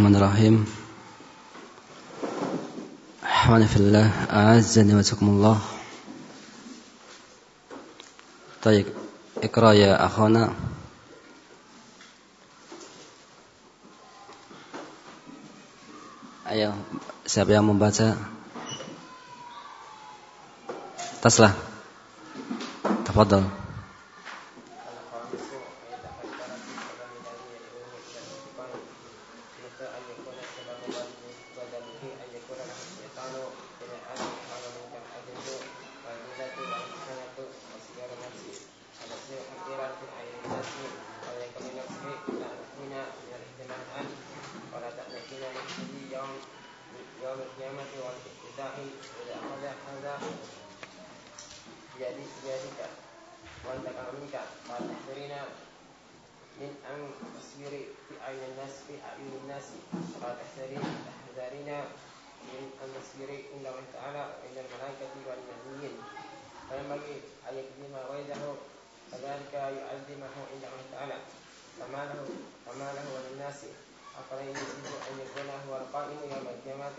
Bismillahirrahmanirrahim. Ahwana fillah, a'azzani wa sakumullah. Baik, ikra ya akhana. Ayo, siapa yang membaca? Taslah. النعمة والافتتاح إذا أخذ هذا بيدك وأنت كرمك قال تحذرنا من أن تصير في أعين الناس في أعين الناس قال تحذرنا من أن نصير عند الله تعالى وعند الملائكة والنبيين فينبغي أن يكذب غيره كذلك يعظمه عند الله تعالى فما له فما له وللناس أفرأي أن يكون هو القائم يوم القيامة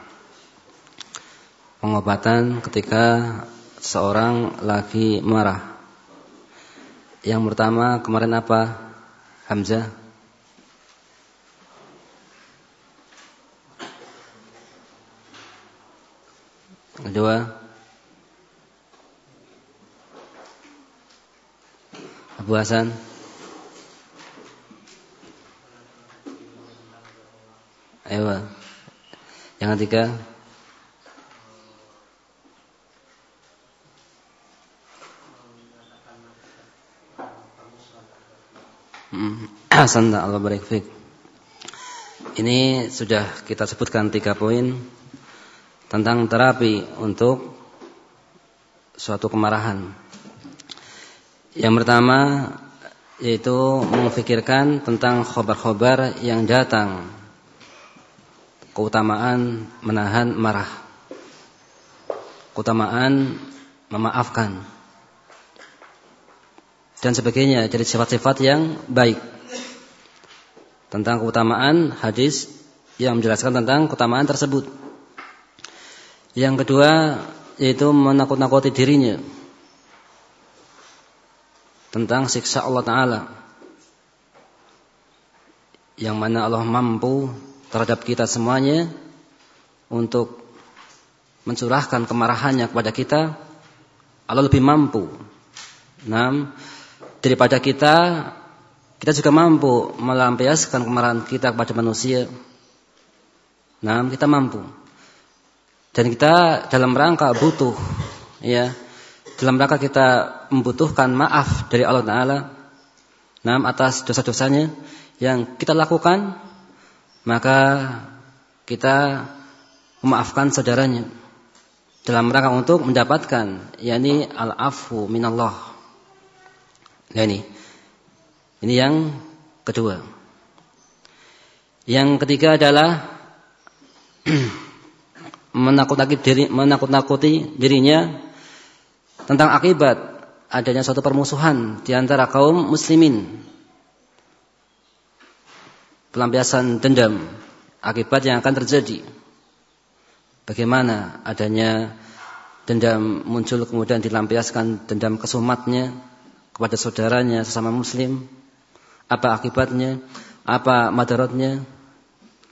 Pengobatan ketika seorang lagi marah. Yang pertama kemarin apa? Hamzah? Kedua Abu Hasan? Ayo Yang ketiga Hasan Allah barik Ini sudah kita sebutkan tiga poin tentang terapi untuk suatu kemarahan. Yang pertama yaitu memikirkan tentang khobar-khobar yang datang. Keutamaan menahan marah. Keutamaan memaafkan. Dan sebagainya jadi sifat-sifat yang baik. Tentang keutamaan hadis yang menjelaskan tentang keutamaan tersebut. Yang kedua yaitu menakut-nakuti dirinya tentang siksa Allah Taala. Yang mana Allah mampu terhadap kita semuanya untuk mencurahkan kemarahannya kepada kita. Allah lebih mampu. Nah, daripada kita kita juga mampu melampiaskan kemarahan kita kepada manusia. Nah, kita mampu dan kita dalam rangka butuh ya dalam rangka kita membutuhkan maaf dari Allah Taala nam atas dosa-dosanya yang kita lakukan maka kita memaafkan saudaranya dalam rangka untuk mendapatkan yakni al-afu minallah. Nah ini. Ini yang kedua. Yang ketiga adalah menakut-nakuti diri, menakut-nakuti dirinya tentang akibat adanya suatu permusuhan di antara kaum muslimin. Pelampiasan dendam akibat yang akan terjadi. Bagaimana adanya dendam muncul kemudian dilampiaskan dendam kesumatnya kepada saudaranya sesama muslim. Apa akibatnya? Apa madaratnya?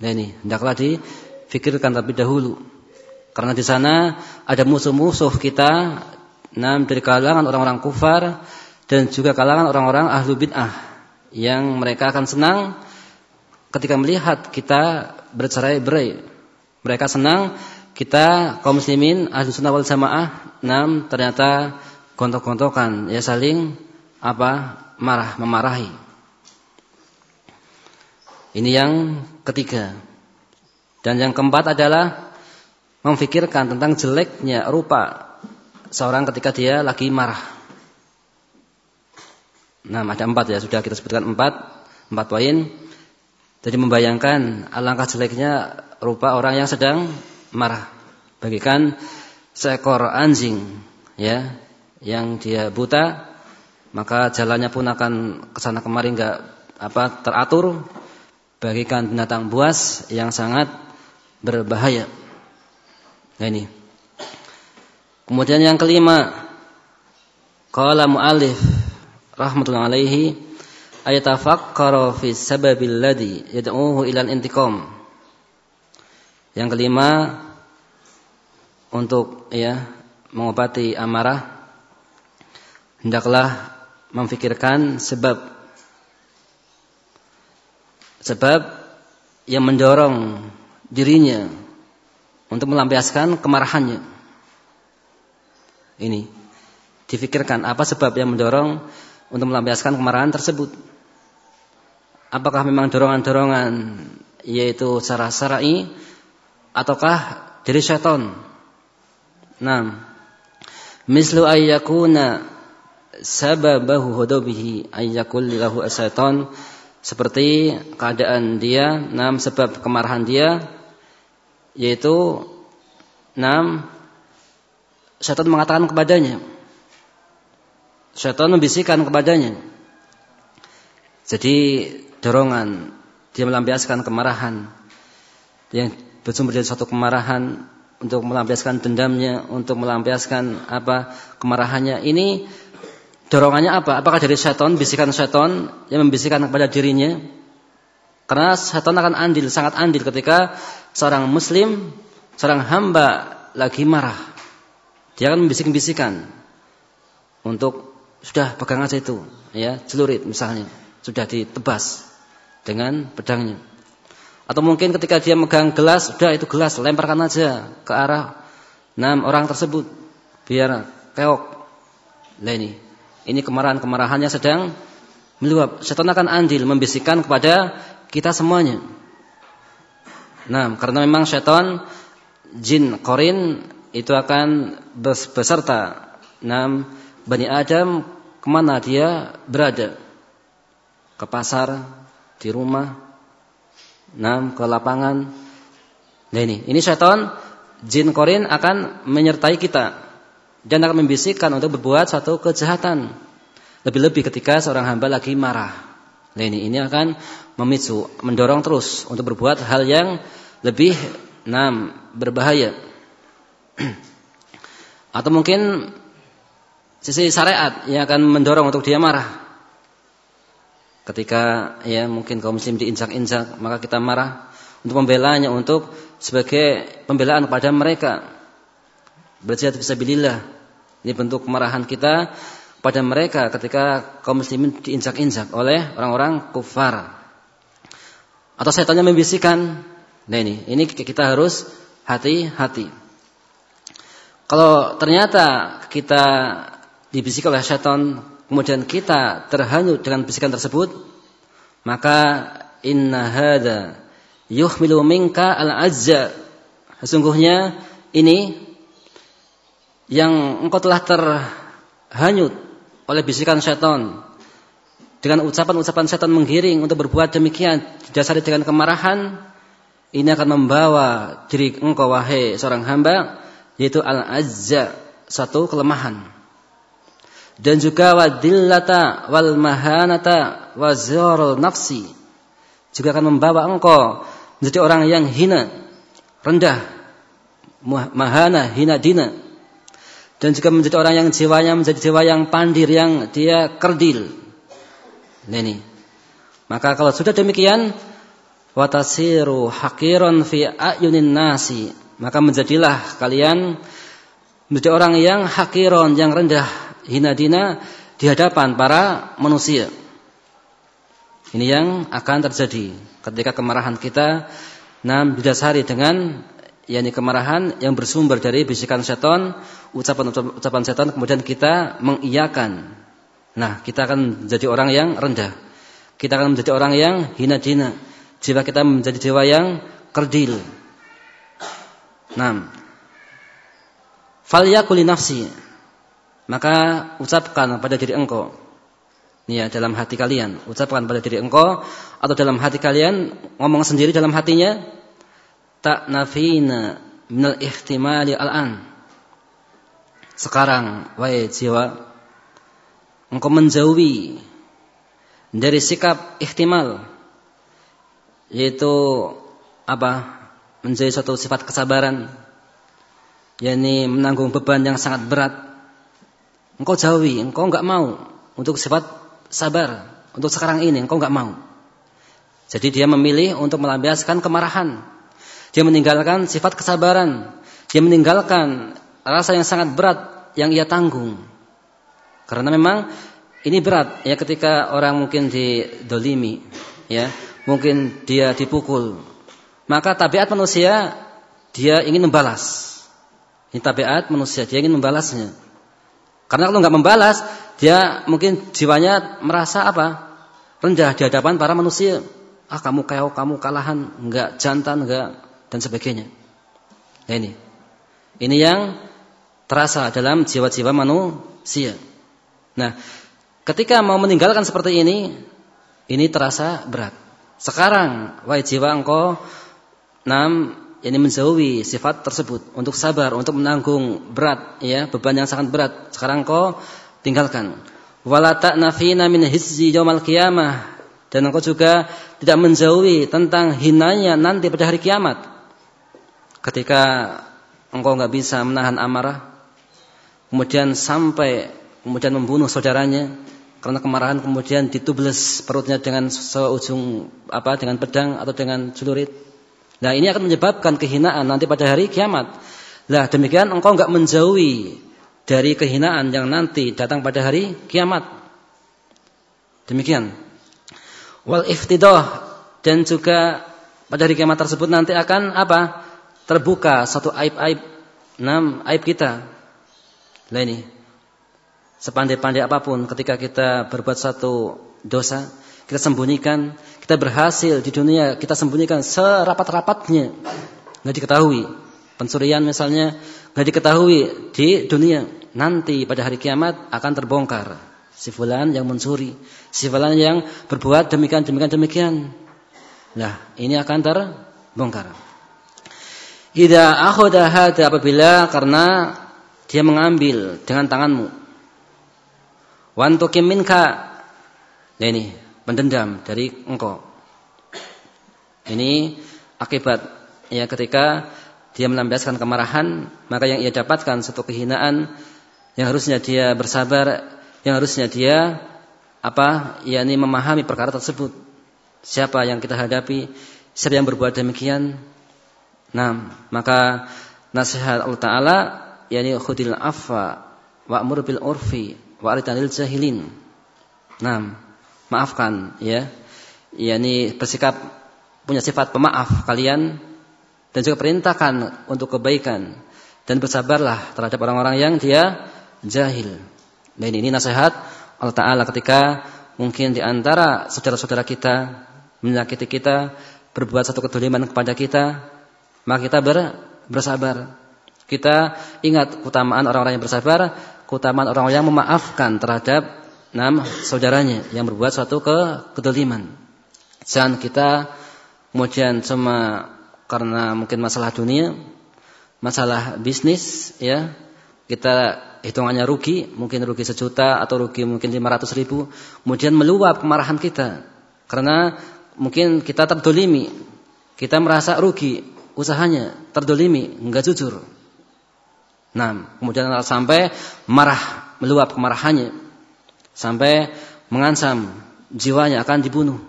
Nah ini, hendaklah difikirkan terlebih dahulu karena di sana ada musuh-musuh kita nah, dari kalangan orang-orang kufar dan juga kalangan orang-orang ahlu bid'ah yang mereka akan senang ketika melihat kita bercerai-berai. Mereka senang kita kaum muslimin ahlu sunnah wal jamaah nam ternyata gontok-gontokan ya saling apa marah memarahi. Ini yang ketiga. Dan yang keempat adalah memfikirkan tentang jeleknya rupa seorang ketika dia lagi marah. Nah, ada empat ya, sudah kita sebutkan empat, empat poin. Jadi membayangkan alangkah jeleknya rupa orang yang sedang marah. Bagikan seekor anjing, ya, yang dia buta, maka jalannya pun akan ke sana kemari enggak apa teratur. Bagikan binatang buas yang sangat berbahaya. Nah ini. Kemudian yang kelima, qala muallif rahmatullahi alaihi ayatafakkara fi sababil ladzi yad'uhu ila intiqam. Yang kelima untuk ya mengobati amarah hendaklah memfikirkan sebab sebab yang mendorong dirinya untuk melampiaskan kemarahannya. Ini difikirkan apa sebab yang mendorong untuk melampiaskan kemarahan tersebut. Apakah memang dorongan-dorongan yaitu secara syar'i ataukah dari syaitan? Nah, mislu ayyakuna sababahu hudubihi ayyakul lahu asyaitan seperti keadaan dia, nam sebab kemarahan dia yaitu enam syaitan mengatakan kepadanya. Syaitan membisikkan kepadanya. Jadi dorongan dia melampiaskan kemarahan. Yang bersumber dari suatu kemarahan untuk melampiaskan dendamnya untuk melampiaskan apa kemarahannya. Ini dorongannya apa apakah dari syaitan bisikan syaitan yang membisikkan kepada dirinya karena syaitan akan andil sangat andil ketika seorang muslim, seorang hamba lagi marah, dia akan membisik-bisikan untuk sudah pegang aja itu, ya, celurit misalnya, sudah ditebas dengan pedangnya. Atau mungkin ketika dia megang gelas, sudah itu gelas lemparkan aja ke arah enam orang tersebut biar keok. Nah ini, ini kemarahan-kemarahannya sedang meluap. Setan akan andil membisikkan kepada kita semuanya. Nah, karena memang syaitan jin korin itu akan beserta enam Bani Adam ke mana dia berada. Ke pasar, di rumah, enam ke lapangan. Nah ini, ini syaitan jin korin akan menyertai kita dan akan membisikkan untuk berbuat satu kejahatan. Lebih-lebih ketika seorang hamba lagi marah. Nah ini, ini akan memicu, mendorong terus untuk berbuat hal yang lebih enam berbahaya. Atau mungkin sisi syariat yang akan mendorong untuk dia marah. Ketika ya mungkin kaum muslim diinjak-injak, maka kita marah untuk membelanya untuk sebagai pembelaan kepada mereka. Berjihad fisabilillah. Ini bentuk kemarahan kita pada mereka ketika kaum muslimin diinjak-injak oleh orang-orang kufar. Atau setannya membisikkan Nah ini, ini kita harus hati-hati. Kalau ternyata kita dibisik oleh syaitan, kemudian kita terhanyut dengan bisikan tersebut, maka inna hada yuhmilu minka al-azza. Sesungguhnya ini yang engkau telah terhanyut oleh bisikan syaitan dengan ucapan-ucapan syaitan menggiring untuk berbuat demikian didasari dengan kemarahan ini akan membawa diri engkau wahai seorang hamba yaitu al-azza satu kelemahan. Dan juga wadillata wal mahanata wa nafsi juga akan membawa engkau menjadi orang yang hina rendah mahana hina dina dan juga menjadi orang yang jiwanya menjadi jiwa yang pandir yang dia kerdil. Ini maka kalau sudah demikian watasiru hakiron fi ayunin nasi. Maka menjadilah kalian menjadi orang yang hakiron yang rendah hina dina di hadapan para manusia. Ini yang akan terjadi ketika kemarahan kita nam didasari dengan yakni kemarahan yang bersumber dari bisikan setan ucapan-ucapan setan kemudian kita mengiyakan nah kita akan menjadi orang yang rendah kita akan menjadi orang yang hina dina jiwa kita menjadi jiwa yang kerdil, Nah, falyakuli nafsi. Maka ucapkan pada diri engkau. Ya, dalam hati kalian. Ucapkan pada diri engkau. Atau dalam hati kalian. Ngomong sendiri dalam hatinya. Tak nafina minal ihtimali al-an. Sekarang, wahai jiwa. Engkau menjauhi dari sikap ihtimal. Yaitu apa? Menjadi suatu sifat kesabaran yakni menanggung beban yang sangat berat, engkau jauhi, engkau enggak mau untuk sifat sabar. Untuk sekarang ini engkau enggak mau. Jadi dia memilih untuk melampiaskan kemarahan. Dia meninggalkan sifat kesabaran. Dia meninggalkan rasa yang sangat berat yang ia tanggung. Karena memang ini berat ya ketika orang mungkin didolimi, ya mungkin dia dipukul. Maka tabiat manusia dia ingin membalas. Ini tabiat manusia, dia ingin membalasnya. Karena kalau nggak membalas, dia mungkin jiwanya merasa apa? Rendah di hadapan para manusia. Ah kamu kayak kamu kalahan, nggak jantan, nggak dan sebagainya. Nah ini, ini yang terasa dalam jiwa-jiwa manusia. Nah, ketika mau meninggalkan seperti ini, ini terasa berat. Sekarang, wahai jiwa engkau, enam ini menjauhi sifat tersebut untuk sabar, untuk menanggung berat ya, beban yang sangat berat. Sekarang kau tinggalkan. Wala ta'nafina min hizzi yaumal qiyamah dan engkau juga tidak menjauhi tentang hinanya nanti pada hari kiamat. Ketika engkau nggak bisa menahan amarah, kemudian sampai kemudian membunuh saudaranya karena kemarahan kemudian ditubles perutnya dengan seujung apa dengan pedang atau dengan celurit Nah ini akan menyebabkan kehinaan nanti pada hari kiamat. Nah demikian engkau enggak menjauhi dari kehinaan yang nanti datang pada hari kiamat. Demikian. Wal iftidah dan juga pada hari kiamat tersebut nanti akan apa? Terbuka satu aib-aib enam aib kita. Nah ini sepandai-pandai apa pun ketika kita berbuat satu dosa, kita sembunyikan, kita berhasil di dunia, kita sembunyikan serapat-rapatnya. Nggak diketahui. Pencurian misalnya nggak diketahui di dunia. Nanti pada hari kiamat akan terbongkar. Si fulan yang mencuri, si fulan yang berbuat demikian demikian demikian. Nah, ini akan terbongkar. Ida akhudha hada apabila karena dia mengambil dengan tanganmu. Wantukim minka. Nah ini mendendam dari engkau. Ini akibat ya ketika dia melampiaskan kemarahan, maka yang ia dapatkan satu kehinaan yang harusnya dia bersabar, yang harusnya dia apa? yakni memahami perkara tersebut. Siapa yang kita hadapi, siapa yang berbuat demikian? Nah, maka nasihat Allah Taala yakni khudil afwa wa'mur bil urfi wa aritanil jahilin. Nah, maafkan ya yakni bersikap punya sifat pemaaf kalian dan juga perintahkan untuk kebaikan dan bersabarlah terhadap orang-orang yang dia jahil. Dan ini nasihat Allah Taala ketika mungkin di antara saudara-saudara kita menyakiti kita, berbuat satu kedoliman kepada kita, maka kita ber, bersabar. Kita ingat keutamaan orang-orang yang bersabar, keutamaan orang-orang yang memaafkan terhadap enam saudaranya yang berbuat suatu ke kedoliman. Jangan kita kemudian cuma karena mungkin masalah dunia, masalah bisnis, ya kita hitungannya rugi, mungkin rugi sejuta atau rugi mungkin lima ratus ribu, kemudian meluap kemarahan kita karena mungkin kita terdolimi, kita merasa rugi usahanya, terdolimi, enggak jujur. Nah, kemudian sampai marah, meluap kemarahannya, sampai mengancam jiwanya akan dibunuh.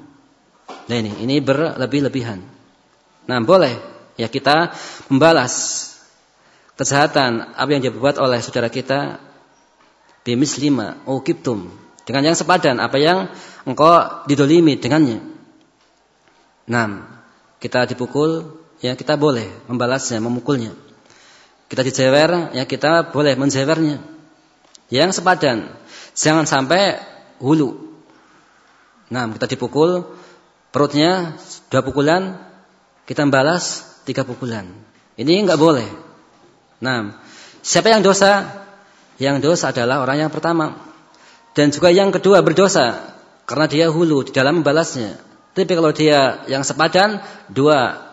Nah ini, ini berlebih-lebihan. Nah boleh ya kita membalas kejahatan apa yang dibuat oleh saudara kita lima ukiptum dengan yang sepadan apa yang engkau didolimi dengannya. Nah, kita dipukul, ya kita boleh membalasnya, memukulnya. Kita dijewer, ya kita boleh menjewernya. Yang sepadan, Jangan sampai hulu. Nah, kita dipukul, perutnya dua pukulan, kita balas tiga pukulan. Ini enggak boleh. Nah, siapa yang dosa? Yang dosa adalah orang yang pertama. Dan juga yang kedua berdosa karena dia hulu di dalam membalasnya. Tapi kalau dia yang sepadan, dua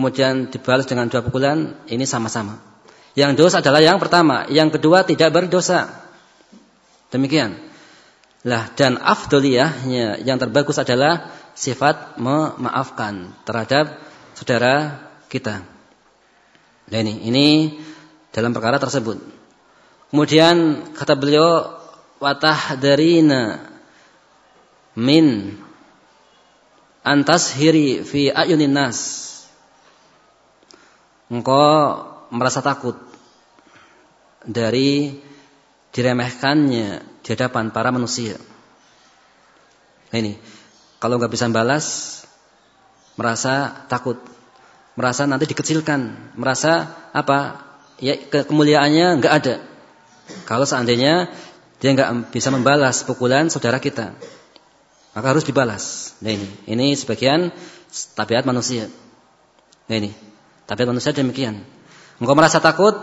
kemudian dibalas dengan dua pukulan, ini sama-sama. Yang dosa adalah yang pertama, yang kedua tidak berdosa. Demikian. Lah dan afdoliyahnya yang terbagus adalah sifat memaafkan terhadap saudara kita. Nah ini, ini dalam perkara tersebut. Kemudian kata beliau watah darina min antas hiri fi ayunin nas. Engkau merasa takut dari diremehkannya di hadapan para manusia. Nah ini, kalau nggak bisa balas, merasa takut, merasa nanti dikecilkan, merasa apa? Ya ke kemuliaannya nggak ada. Kalau seandainya dia nggak bisa membalas pukulan saudara kita, maka harus dibalas. Nah ini, ini sebagian tabiat manusia. Nah ini, tabiat manusia demikian. Engkau merasa takut,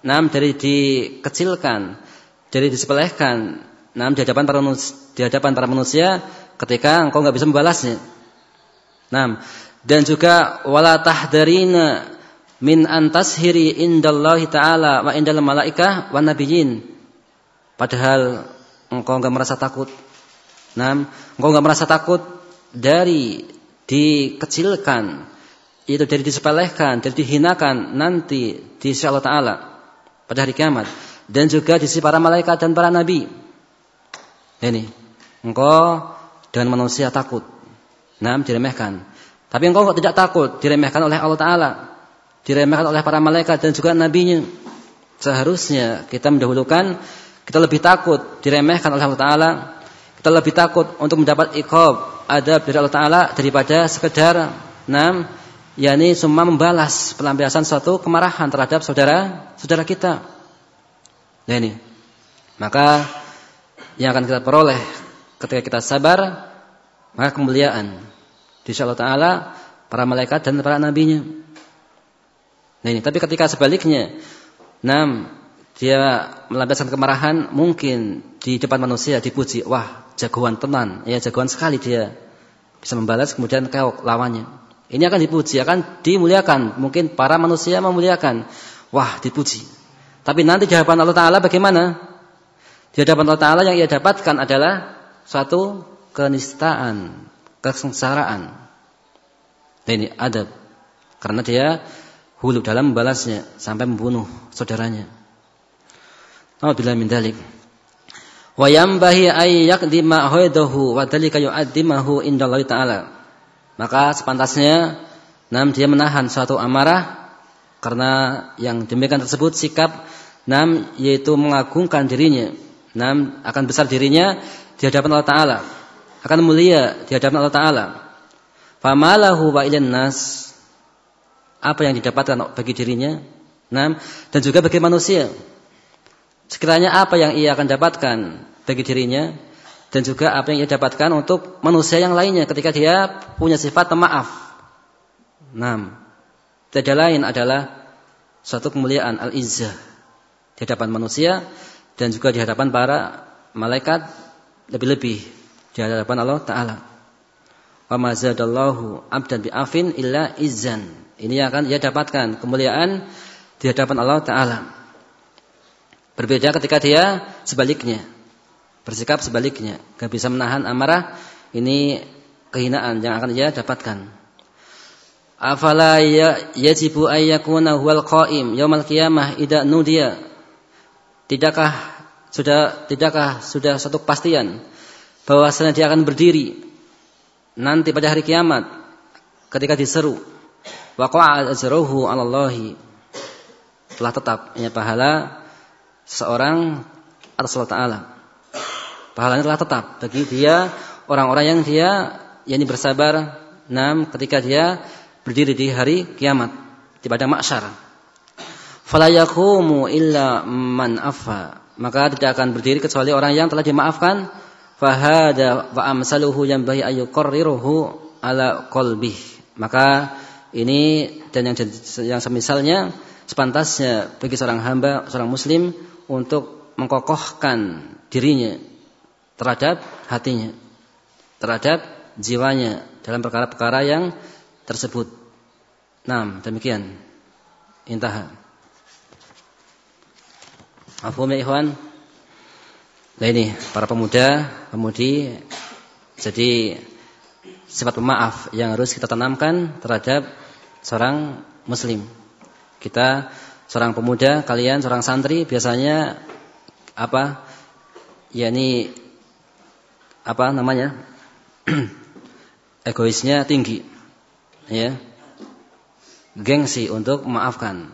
nam dari dikecilkan, jadi disepelehkan, nah, di hadapan para manusia, di hadapan para manusia ketika engkau nggak bisa membalasnya. Nah, dan juga wala tahdarina min antashiri indallahi taala wa indal malaikah wa nabiyyin. Padahal engkau nggak merasa takut. Nah, engkau nggak merasa takut dari dikecilkan, itu dari disepelehkan, dari dihinakan nanti di sisi Allah Taala pada hari kiamat dan juga di sisi para malaikat dan para nabi. Ini, engkau dengan manusia takut. Nah, diremehkan. Tapi engkau tidak takut diremehkan oleh Allah Ta'ala. Diremehkan oleh para malaikat dan juga nabinya. Seharusnya kita mendahulukan, kita lebih takut diremehkan oleh Allah Ta'ala. Kita lebih takut untuk mendapat ikhab, adab dari Allah Ta'ala daripada sekedar enam, yakni cuma membalas pelampiasan suatu kemarahan terhadap saudara saudara kita. Nah ini. Maka yang akan kita peroleh ketika kita sabar, maka kemuliaan di Allah Ta'ala para malaikat dan para nabinya. Nah ini, tapi ketika sebaliknya, enam dia melampiaskan kemarahan, mungkin di depan manusia dipuji, wah jagoan tenan, ya jagoan sekali dia bisa membalas kemudian keok lawannya. Ini akan dipuji, akan dimuliakan. Mungkin para manusia memuliakan. Wah, dipuji. Tapi nanti di hadapan Allah Ta'ala bagaimana? Di hadapan Allah Ta'ala yang ia dapatkan adalah suatu kenistaan, kesengsaraan. Dan ini adab. Karena dia hulu dalam membalasnya sampai membunuh saudaranya. Alhamdulillah min dalik. Wa yambahi ay yaqdima haidahu wa dalika yu'addimahu indallahi ta'ala. Maka sepantasnya nam dia menahan suatu amarah karena yang demikian tersebut sikap nam yaitu mengagungkan dirinya. Nam akan besar dirinya di hadapan Allah taala. Akan mulia di hadapan Allah taala. Famalahu wa nas apa yang didapatkan bagi dirinya? Nam dan juga bagi manusia. Sekiranya apa yang ia akan dapatkan bagi dirinya dan juga apa yang ia dapatkan untuk manusia yang lainnya ketika dia punya sifat pemaaf. Nam. Tidak lain adalah suatu kemuliaan al-izzah di hadapan manusia dan juga di hadapan para malaikat lebih-lebih di hadapan Allah taala. Wa mazadallahu abdan bi'afin illa izzan. Ini akan ia dapatkan kemuliaan di hadapan Allah taala. Berbeda ketika dia sebaliknya. Bersikap sebaliknya, gak bisa menahan amarah, ini kehinaan yang akan ia dapatkan. Afala ya, yajibu ayyakuna huwal qaim yaumal qiyamah idza nudiya. Tidakkah sudah tidakkah sudah satu kepastian bahwasanya dia akan berdiri nanti pada hari kiamat ketika diseru waqa'a ajruhu 'ala Allah telah tetap ya pahala seorang atas Allah taala. Pahalanya telah tetap bagi dia orang-orang yang dia yakni bersabar enam ketika dia berdiri di hari kiamat di padang mahsyar. Fala yaqumu illa man afa. Maka tidak akan berdiri kecuali orang yang telah dimaafkan. Fahada wa amsaluhu yang bayi ala qalbih. Maka ini dan yang yang semisalnya sepantasnya bagi seorang hamba, seorang muslim untuk mengkokohkan dirinya terhadap hatinya, terhadap jiwanya dalam perkara-perkara yang tersebut. Nah, demikian. Intah. Afum ya ikhwan. Nah ini para pemuda, pemudi jadi sifat pemaaf yang harus kita tanamkan terhadap seorang muslim. Kita seorang pemuda, kalian seorang santri biasanya apa? Ya ini apa namanya? Egoisnya tinggi. Ya. Gengsi untuk memaafkan.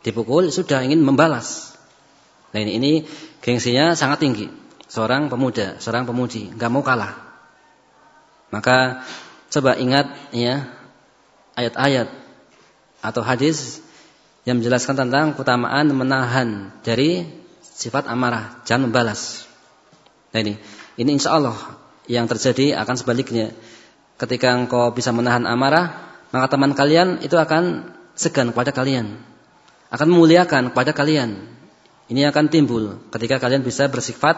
Dipukul sudah ingin membalas. Nah ini, ini gengsinya sangat tinggi. Seorang pemuda, seorang pemudi, nggak mau kalah. Maka coba ingat ya ayat-ayat atau hadis yang menjelaskan tentang keutamaan menahan dari sifat amarah, jangan membalas. Nah ini, ini insya Allah yang terjadi akan sebaliknya. Ketika engkau bisa menahan amarah, maka teman kalian itu akan segan kepada kalian, akan memuliakan kepada kalian. Ini akan timbul ketika kalian bisa bersifat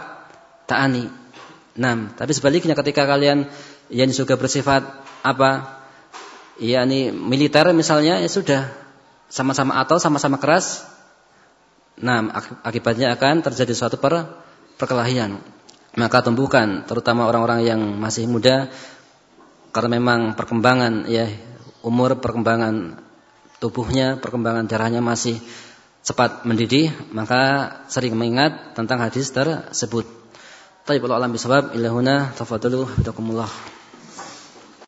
ta'ani. Nah, tapi sebaliknya ketika kalian yang juga bersifat apa? Ya, ini militer misalnya ya sudah sama-sama atau sama-sama keras, nah akibatnya akan terjadi suatu per perkelahian. Maka tumbuhkan terutama orang-orang yang masih muda karena memang perkembangan ya umur perkembangan tubuhnya, perkembangan darahnya masih cepat mendidih, maka sering mengingat tentang hadis tersebut. Kalau alam bisawab ilahuna tafadhalu hafizakumullah.